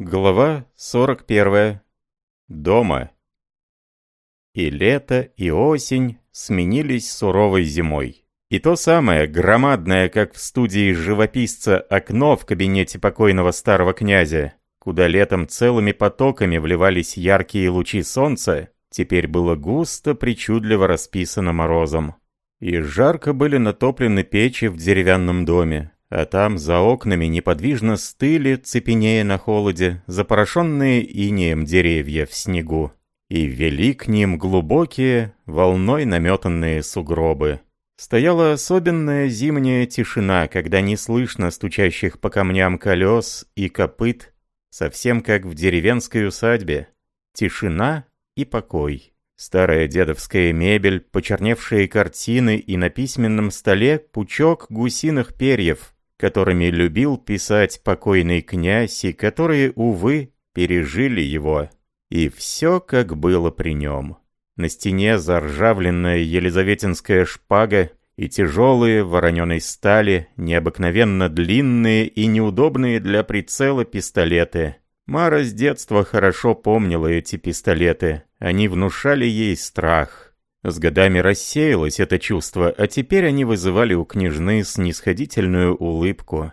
Глава 41. Дома. И лето, и осень сменились суровой зимой. И то самое, громадное, как в студии живописца, окно в кабинете покойного старого князя, куда летом целыми потоками вливались яркие лучи солнца, теперь было густо, причудливо расписано морозом. И жарко были натоплены печи в деревянном доме, а там за окнами неподвижно стыли, цепенея на холоде, запорошенные инеем деревья в снегу. И вели к ним глубокие, волной наметанные сугробы. Стояла особенная зимняя тишина, когда не слышно стучащих по камням колес и копыт, совсем как в деревенской усадьбе. Тишина и покой. Старая дедовская мебель, почерневшие картины и на письменном столе пучок гусиных перьев, которыми любил писать покойный князь и которые, увы, пережили его. И все, как было при нем. На стене заржавленная елизаветинская шпага и тяжелые вороненой стали, необыкновенно длинные и неудобные для прицела пистолеты. Мара с детства хорошо помнила эти пистолеты. Они внушали ей страх. С годами рассеялось это чувство, а теперь они вызывали у княжны снисходительную улыбку.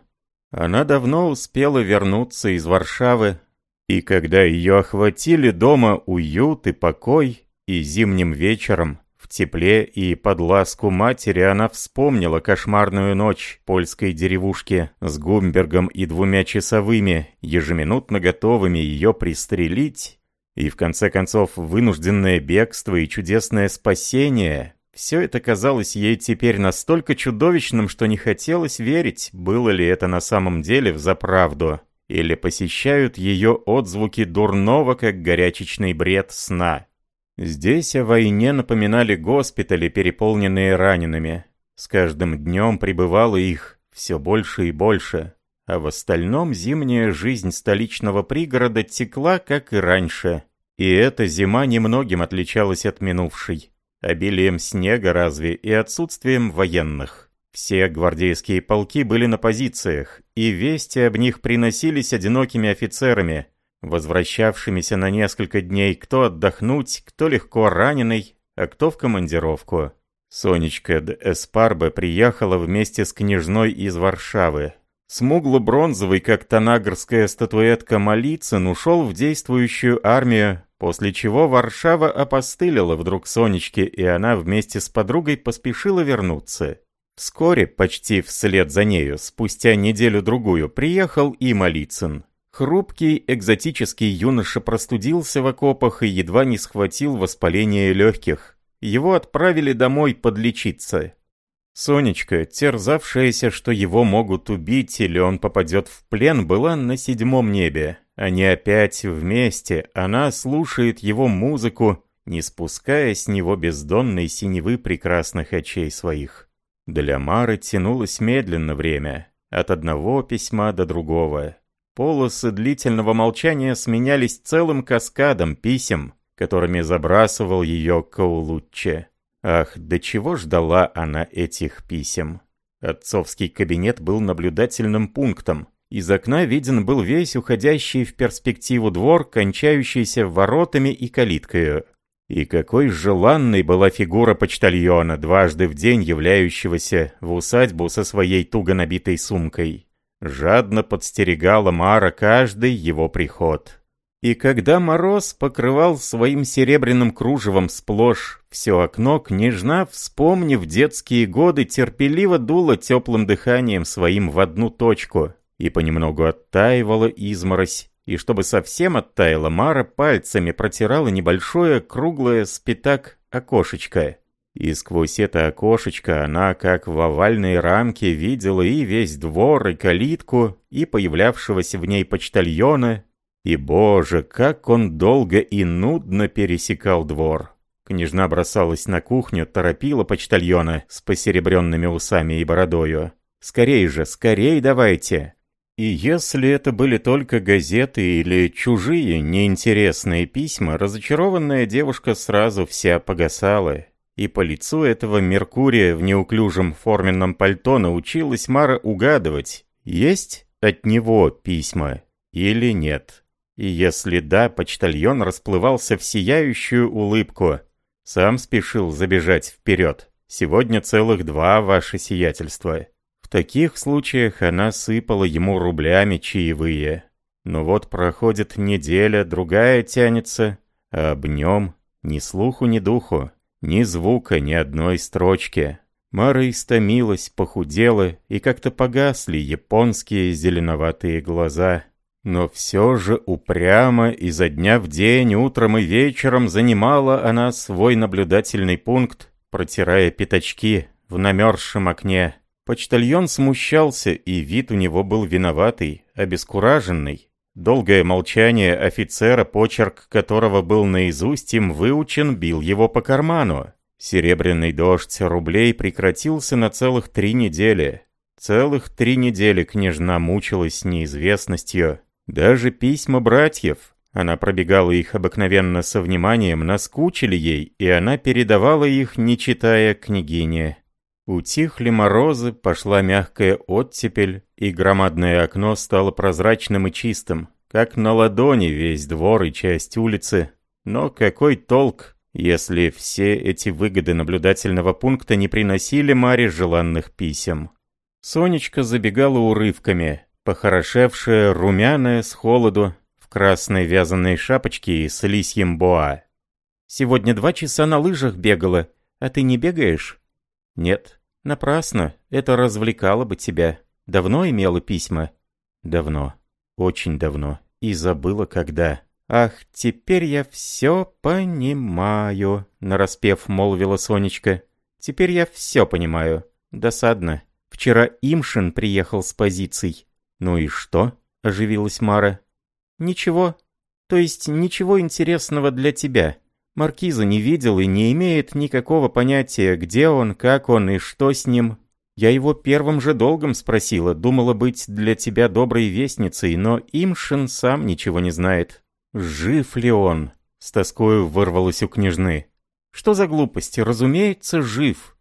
Она давно успела вернуться из Варшавы, и когда ее охватили дома уют и покой, и зимним вечером, в тепле и под ласку матери она вспомнила кошмарную ночь польской деревушки с Гумбергом и двумя часовыми, ежеминутно готовыми ее пристрелить, и в конце концов, вынужденное бегство и чудесное спасение – все это казалось ей теперь настолько чудовищным, что не хотелось верить, было ли это на самом деле взаправду, или посещают ее отзвуки дурного, как горячечный бред сна. Здесь о войне напоминали госпитали, переполненные ранеными. С каждым днем прибывало их все больше и больше. А в остальном зимняя жизнь столичного пригорода текла, как и раньше. И эта зима немногим отличалась от минувшей. Обилием снега разве и отсутствием военных. Все гвардейские полки были на позициях, и вести об них приносились одинокими офицерами, возвращавшимися на несколько дней кто отдохнуть, кто легко раненый, а кто в командировку. Сонечка де Эспарбе приехала вместе с княжной из Варшавы, Смугло-бронзовый, как танагрская статуэтка Малицын, ушел в действующую армию, после чего Варшава опостылила вдруг Сонечке, и она вместе с подругой поспешила вернуться. Вскоре, почти вслед за нею, спустя неделю-другую, приехал и Малицын. Хрупкий, экзотический юноша простудился в окопах и едва не схватил воспаление легких. Его отправили домой подлечиться. Сонечка, терзавшаяся, что его могут убить или он попадет в плен, была на седьмом небе. Они опять вместе, она слушает его музыку, не спуская с него бездонной синевы прекрасных очей своих. Для Мары тянулось медленно время, от одного письма до другого. Полосы длительного молчания сменялись целым каскадом писем, которыми забрасывал ее Каулучче. Ах, до чего ждала она этих писем. Отцовский кабинет был наблюдательным пунктом. Из окна виден был весь уходящий в перспективу двор, кончающийся воротами и калиткою. И какой желанной была фигура почтальона, дважды в день являющегося в усадьбу со своей туго набитой сумкой. Жадно подстерегала Мара каждый его приход. И когда мороз покрывал своим серебряным кружевом сплошь все окно, княжна, вспомнив детские годы, терпеливо дула теплым дыханием своим в одну точку, и понемногу оттаивала изморозь, и чтобы совсем оттаяла, Мара пальцами протирала небольшое круглое спитак окошечко. И сквозь это окошечко она, как в овальной рамке, видела и весь двор, и калитку, и появлявшегося в ней почтальона, и, боже, как он долго и нудно пересекал двор. Княжна бросалась на кухню, торопила почтальона с посеребренными усами и бородою. «Скорей же, скорей давайте!» И если это были только газеты или чужие, неинтересные письма, разочарованная девушка сразу вся погасала. И по лицу этого Меркурия в неуклюжем форменном пальто научилась Мара угадывать, есть от него письма или нет. И если да, почтальон расплывался в сияющую улыбку. Сам спешил забежать вперед. Сегодня целых два ваше сиятельство. В таких случаях она сыпала ему рублями чаевые. Но вот проходит неделя, другая тянется, а об нем ни слуху, ни духу, ни звука, ни одной строчки. Мара истомилась, похудела, и как-то погасли японские зеленоватые глаза. Но все же упрямо изо дня в день, утром и вечером занимала она свой наблюдательный пункт, протирая пятачки в намерзшем окне. Почтальон смущался, и вид у него был виноватый, обескураженный. Долгое молчание офицера, почерк которого был наизусть им выучен, бил его по карману. Серебряный дождь рублей прекратился на целых три недели. Целых три недели княжна мучилась неизвестностью. Даже письма братьев, она пробегала их обыкновенно со вниманием, наскучили ей, и она передавала их, не читая княгине. Утихли морозы, пошла мягкая оттепель, и громадное окно стало прозрачным и чистым, как на ладони весь двор и часть улицы. Но какой толк, если все эти выгоды наблюдательного пункта не приносили Маре желанных писем. Сонечка забегала урывками, похорошевшая, румяная с холоду, в красной вязаной шапочке и с лисьем боа. «Сегодня два часа на лыжах бегала, а ты не бегаешь?» «Нет, напрасно, это развлекало бы тебя. Давно имела письма?» «Давно, очень давно, и забыла когда». «Ах, теперь я все понимаю», — нараспев молвила Сонечка. «Теперь я все понимаю. Досадно. Вчера Имшин приехал с позиций». «Ну и что?» — оживилась Мара. «Ничего. То есть ничего интересного для тебя. Маркиза не видел и не имеет никакого понятия, где он, как он и что с ним. Я его первым же долгом спросила, думала быть для тебя доброй вестницей, но Имшин сам ничего не знает. «Жив ли он?» — с тоскою вырвалось у княжны. «Что за глупости? Разумеется, жив».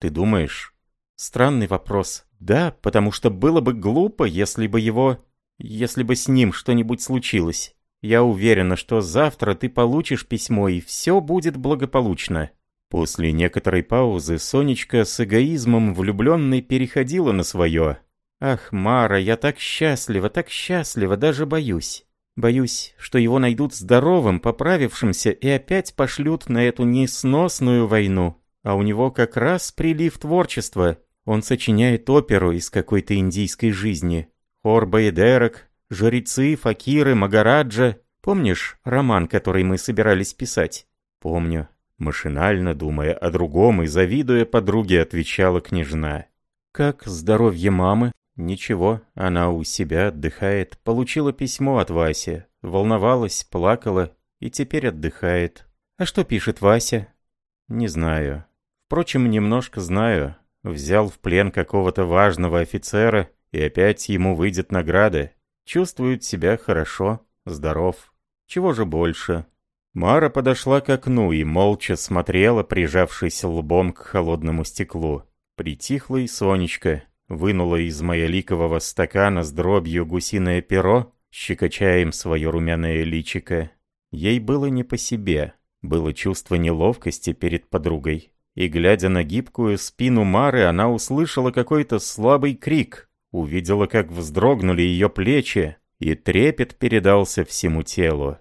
«Ты думаешь?» «Странный вопрос. Да, потому что было бы глупо, если бы его... Если бы с ним что-нибудь случилось. Я уверена, что завтра ты получишь письмо, и все будет благополучно». После некоторой паузы Сонечка с эгоизмом влюбленной переходила на свое. «Ах, Мара, я так счастлива, так счастлива, даже боюсь». Боюсь, что его найдут здоровым, поправившимся и опять пошлют на эту несносную войну. А у него как раз прилив творчества. Он сочиняет оперу из какой-то индийской жизни. Хор Баедерок, жрецы, факиры, Магараджа. Помнишь роман, который мы собирались писать? Помню. Машинально думая о другом и завидуя подруге, отвечала княжна. «Как здоровье мамы?» Ничего, она у себя отдыхает. Получила письмо от Васи. Волновалась, плакала и теперь отдыхает. А что пишет Вася? Не знаю. Впрочем, немножко знаю. Взял в плен какого-то важного офицера, и опять ему выйдет награда. Чувствует себя хорошо, здоров. Чего же больше? Мара подошла к окну и молча смотрела, прижавшись лбом к холодному стеклу. Притихла и Сонечка, вынула из маяликового стакана с дробью гусиное перо, щекоча им свое румяное личико. Ей было не по себе, было чувство неловкости перед подругой. И, глядя на гибкую спину Мары, она услышала какой-то слабый крик, увидела, как вздрогнули ее плечи, и трепет передался всему телу.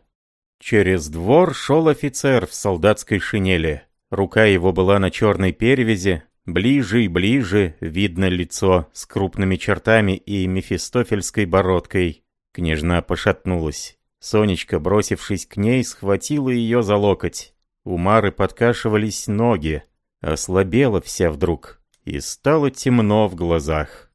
Через двор шел офицер в солдатской шинели. Рука его была на черной перевязи, Ближе и ближе видно лицо с крупными чертами и мефистофельской бородкой. Княжна пошатнулась. Сонечка, бросившись к ней, схватила ее за локоть. У Мары подкашивались ноги. Ослабела вся вдруг. И стало темно в глазах.